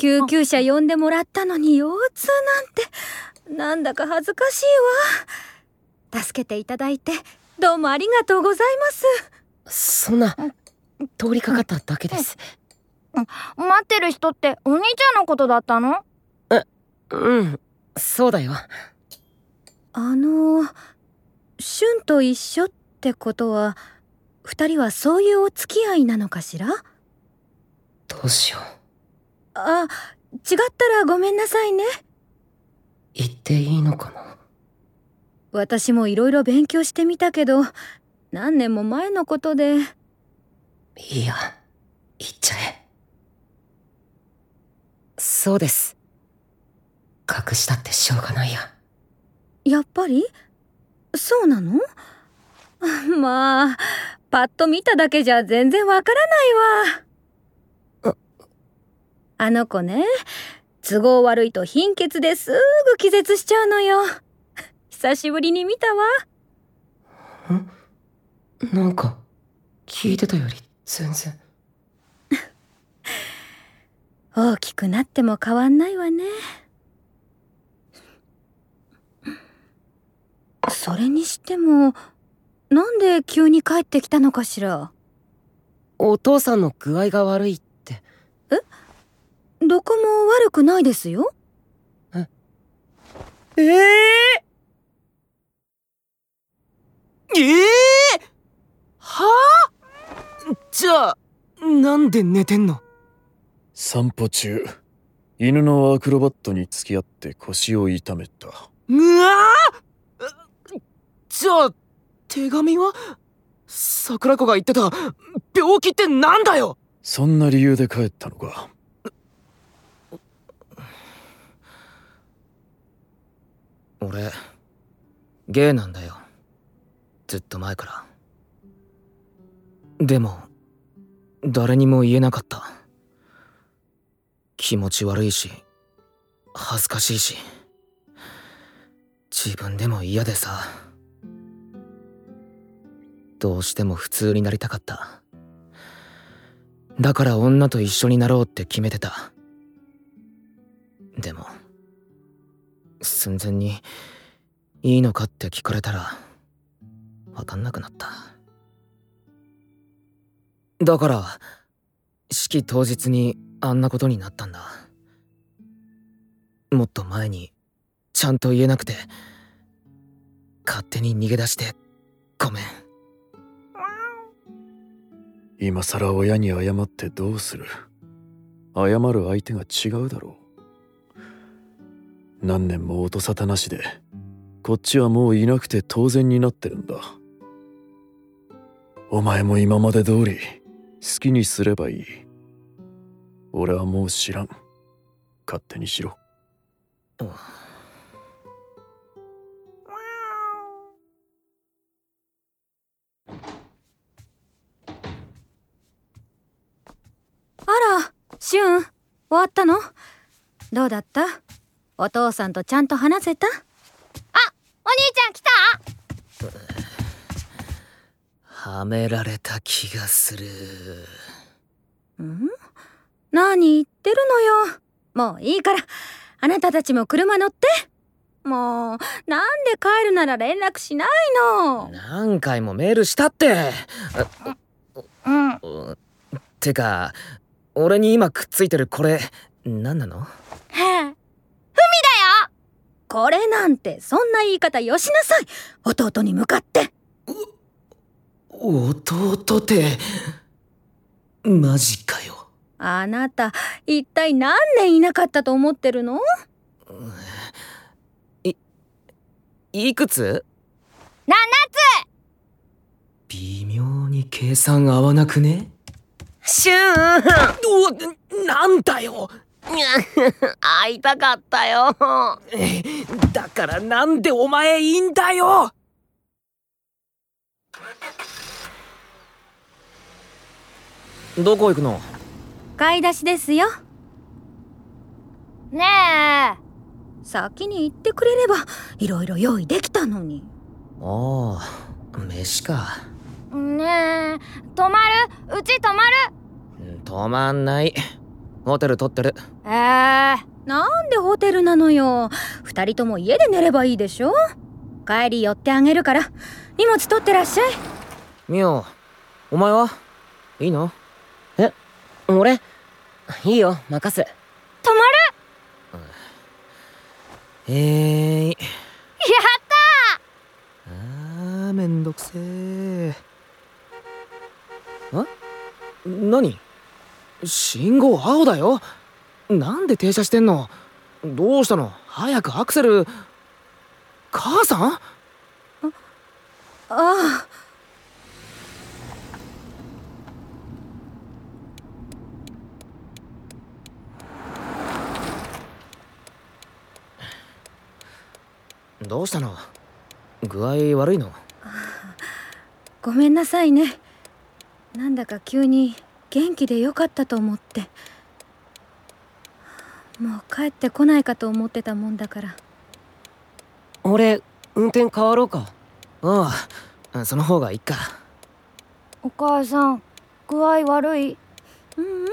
救急車呼んでもらったのに腰痛なんて。なんだか恥ずかしいわ。助けていただいてどうもありがとうございます。そんな通りかかっただけです。待ってる人ってお兄ちゃんのことだったの？うん。そうだよ。あの俊と一緒ってことは二人はそういうお付き合いなのかしら？どうしようあ違ったらごめんなさいね。言っていいのかな？私もいろいろ勉強してみたけど何年も前のことで。いいや言っちゃえ。そうです。隠したってしょうがないや。やっぱり？そうなの？まあパッと見ただけじゃ全然わからないわあの子ね都合悪いと貧血ですぐ気絶しちゃうのよ。久しぶりに見たわ。ん？なんか聞いてたより全然。大きくなっても変わんないわね。それにしてもなんで急に帰ってきたのかしら？お父さんの具合が悪いって。え？どこも悪くないですよ。え？え？え？ー、ええー、は？あじゃあなんで寝てんの？散歩中。犬のアクロバットに付き合って腰を痛めた。うわじゃあ手紙は？桜子が言ってた病気ってなんだよ！そんな理由で帰ったのか俺ゲイなんだよ。ずっと前から。でも誰にも言えなかった。気持ち悪いし恥ずかしいし。自分でも嫌でさ。どうしても普通になりたかった。だから女と一緒になろうって決めてた。でも寸前にいいのかって聞かれたら分かんなくなった。だから式当日にあんなことになったんだ。もっと前にちゃんと言えなくて勝手に逃げ出してごめん。今さら親に謝ってどうする？謝る相手が違うだろう。何年も音沙汰なしでこっちはもういなくて当然になってるんだ。お前も今まで通り好きにすればいい。俺はもう知らん。勝手にしろ、あら、シュン、終わったの？どうだった？お父さんとちゃんと話せた？あ、お兄ちゃん来た？はめられた気がする。ん？何言ってるのよ？もういいから。あなたたちも車乗って。もうなんで帰るなら連絡しないの？何回もメールしたって。うん。てか俺に今くっついてるこれ何なの？これなんてそんな言い方よしなさい。弟に向かって。弟ってマジかよ。あなた一体何年いなかったと思ってるの？いいくつ？7微妙に計算合わなくね？シューうわなんだよ 会いたかったよ。だからなんでお前いいんだよ。どこ行くの？買い出しですよ。つね先に言ってくれればいろいろ用意できたのに。おお飯か。えねえ。泊まる？うち泊まる？止まんないホテル取ってる。えー、なんでホテルなのよ。二人とも家で寝ればいいでしょ？帰り寄ってあげるから。荷物取ってらっしゃい。ミオお前は？いいの？俺？いいよ任す。泊まる！えーい。やっあーめんどくせえあ？何？信号青だよ。なんで停車してんの？どうしたの？早くアクセル。母さん？ああどうしたの？具合悪いの？ごめんなさいね。なんだか急に元気でよかったと思って。もう帰ってこないかと思ってたもんだから。俺運転変わろうか？ああその方がいいか。お母さん具合悪い？うんうん。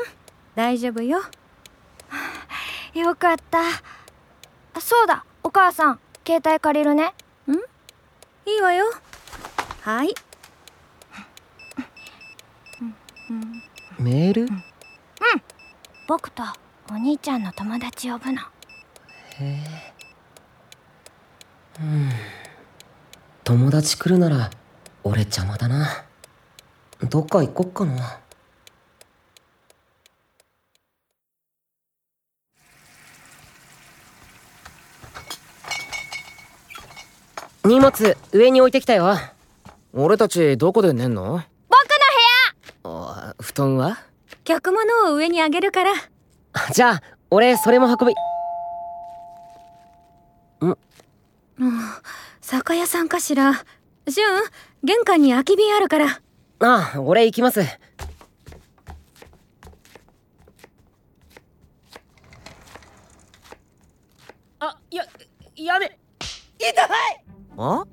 大丈夫よ。よかった。あそうだ。お母さん携帯借りるね。いいわよ。はいメール？僕とお兄ちゃんの友達呼ぶの。友達来るなら俺邪魔だな。どっか行こっかな。荷物上に置いてきたよ。俺たちどこで寝んの？布団は？客物を上にあげるから。じゃあ俺それも運び。酒屋さんかしら？シュン玄関に空き瓶あるから。ああ俺行きます。あややめ。あ？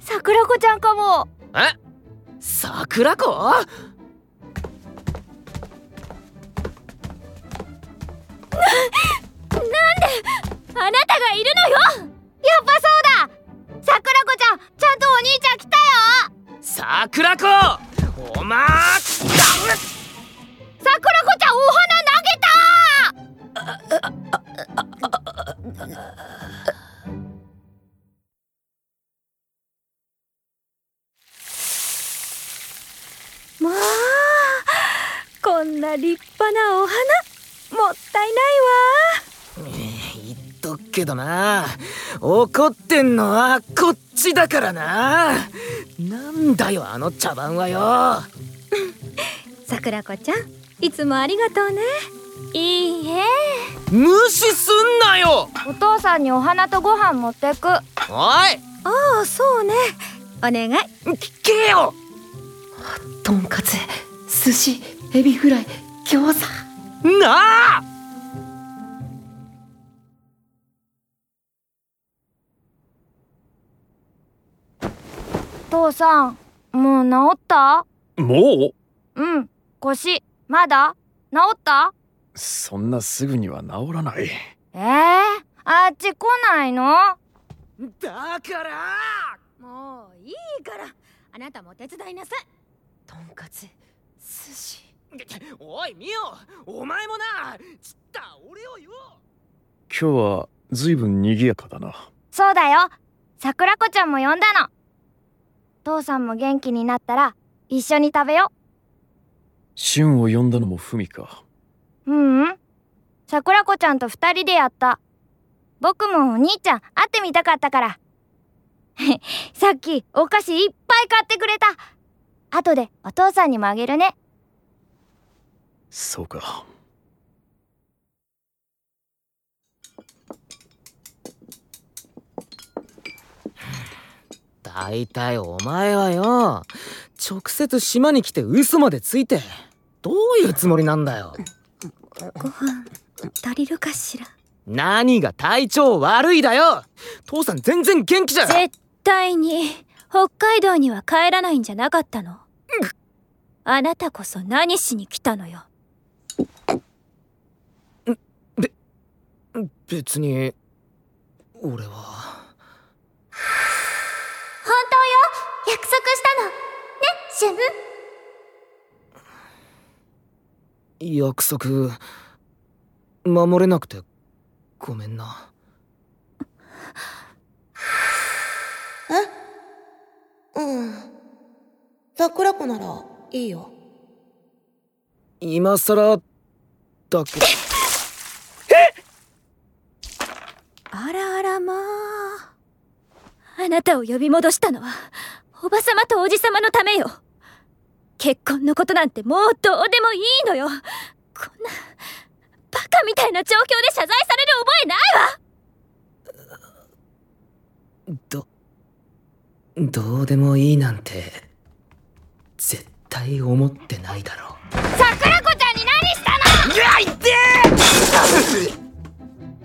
桜子ちゃんかも。え？桜子？あなたがいるのよ！やっぱそうだ！桜子ちゃんちゃんとお兄ちゃん来たよ！桜子!おまー桜子ちゃんお花投げた！まあこんな立派なお花もったい言っとくけどな。怒ってんのはこっちだからな。なんだよあの茶番はよ。ないわ桜子ちゃんいつもありがとうね。いいえ。無視すんなよ。お父さんにお花とご飯持ってく。おい。ああそうね。お願い。聞けよ。とんかつ寿司エビフライ餃子なあ。父さんもう治った？もう？うん腰まだ？治った？そんなすぐには治らない。えー、あっち来ないの？だから。もういいから。あなたも手伝いなさい。とんかつ寿司おいミオお前もなちった俺をよ今日は随分賑やかだな。そうだよ。桜子ちゃんも呼んだの。父さんも元気になったら一緒に食べよ俊を呼んだのもふみか。ううんうん。桜子ちゃんと二人でやった。僕もお兄ちゃん会ってみたかったから。さっきお菓子いっぱい買ってくれた。後でお父さんにもあげるねそうか。大体お前はよ直接島に来て嘘までついてどういうつもりなんだよ。ご飯足りるかしら？何が体調悪いだよ。父さん全然元気じゃん絶対に北海道には帰らないんじゃなかったの？あなたこそ何しに来たのよ？べ別に俺は。本当よ。約束したの。ねシェム約束守れなくてごめんな。え？うん。桜子ならいいよ。今さらだけどあらあらまあ。あなたを呼び戻したのは、おばさまとおじさまのためよ。結婚のことなんてもうどうでもいいのよ。こんな、バカみたいな状況で謝罪される覚えないわどどうでもいいなんて絶対思ってないだろ桜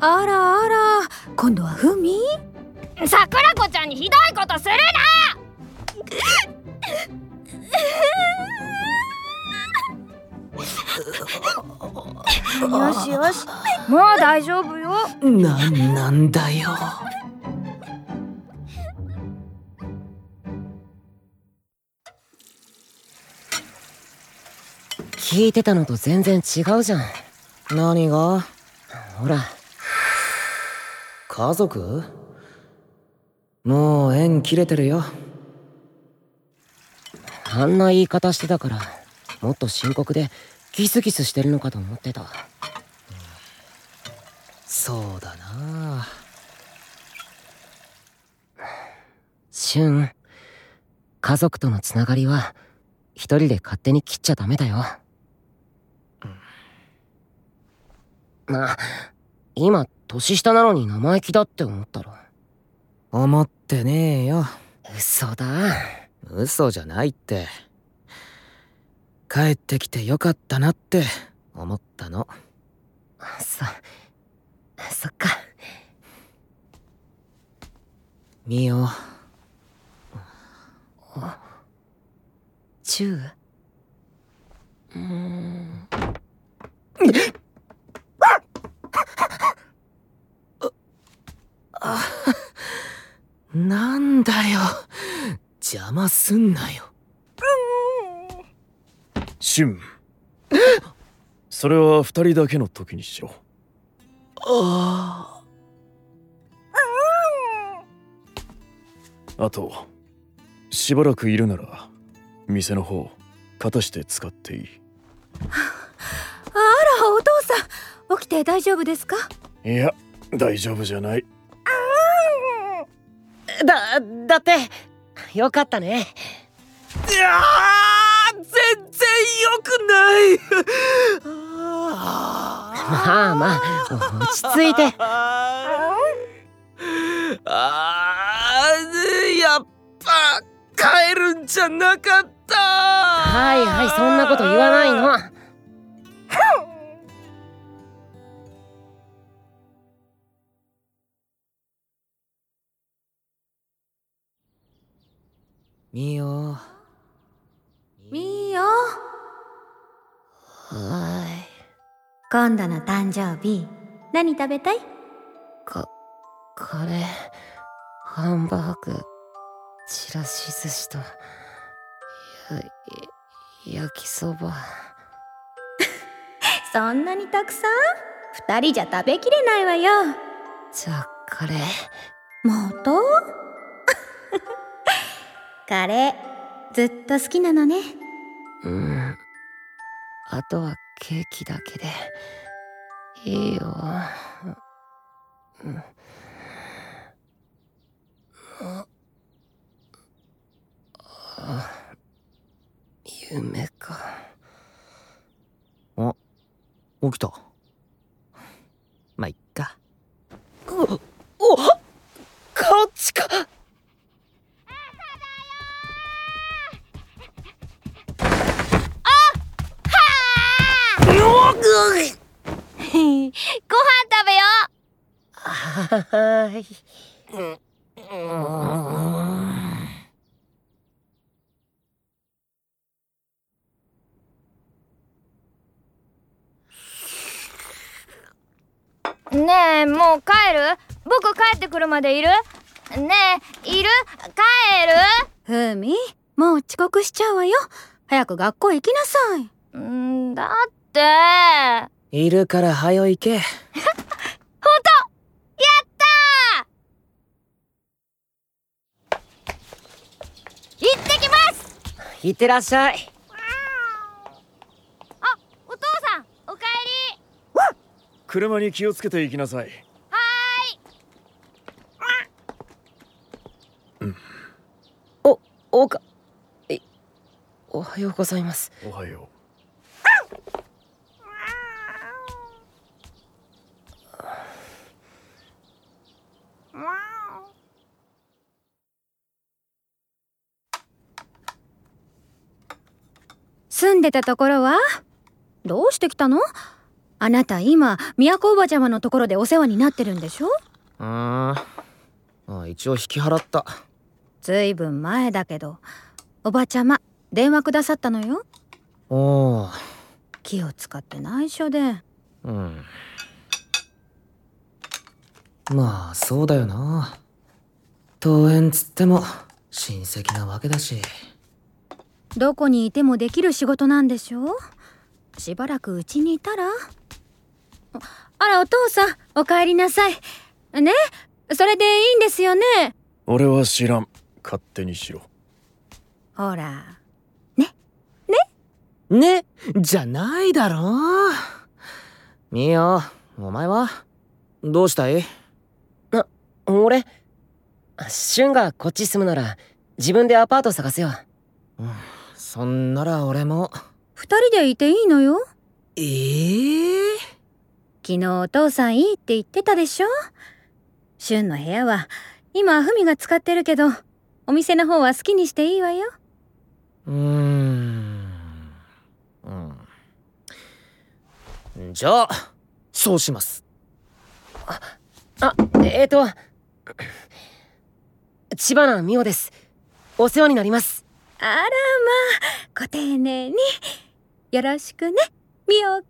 あらあら、今度はふみ？桜子ちゃんにひどいことするな！よしよし。もう大丈夫よ。なんなんだよ。聞いてたのと全然違うじゃん。何が？ほら家族？もう縁切れてるよ。あんな言い方してたからもっと深刻でギスギスしてるのかと思ってた。そうだな。シュン家族とのつながりは一人で勝手に切っちゃダメだよ、あ今年下なのに生意気だって思ったろ思ってねえよ。嘘だ。嘘じゃないって。帰ってきてよかったなって思ったの。そそっか。ミオチューうーんなんだよ。邪魔すんなよ。シュン。それは二人だけの時にしろ。あ。あとしばらくいるなら店の方片して使っていい。あら、お父さん。起きて大丈夫ですか？いや大丈夫じゃないだだってよかったね。いやー全然よくない。あまあまあ落ち着いて。あーやっぱ帰るんじゃなかった。はいはいそんなこと言わないのミオみーよ。は今度の誕生日、何食べたい？いかカレーハンバーグちらし寿司とや焼きそば。そんなにたくさん？二人じゃ食べきれないわよ。じゃあカレーまたカレー、ずっと好きなのね。うん。あとはケーキだけで。いいよ。うん。あ夢か。起きたまあいっかおおこっちかご飯食べよはーいうねえもう帰る？僕帰ってくるまでいる？ねえいる？帰る？ふみもう遅刻しちゃうわよ。早く学校行きなさい。んだって。やいるから早行け。ったー！行ってきます！いってらっしゃい。あお父さんおかえり。車に気をつけて行きなさいはおおかいおはようございます。おはよ住んでたところは？どうしてきたの？あなた今都おばちゃまのところでお世話になってるんでしょ？うー。んあ一応引き払った。ずいぶん前だけど。おばちゃま電話くださったのよ。おお気を使って内緒で。うん。まあそうだよな。登園つっても親戚なわけだし。どこにいてもできる仕事なんでしょしばらくうちにいたら？ああらお父さんお帰りなさい。ね？それでいいんですよね？う俺は知らん。勝手にしろ。ほらねじゃないだろ。みよお前は。どうしたい？俺シュンがこっち住むなら自分でアパート探すよ。そんなら俺も。二人でいていいのよ。ええ昨日お父さんいいって言ってたでしょ？シュンの部屋は今フミが使ってるけどお店の方は好きにしていいわよ。うーんうんじゃあそうします。あえっ、ー、と千葉なみおです。お世話になります。あらまあご丁寧に。よろしくねみおくん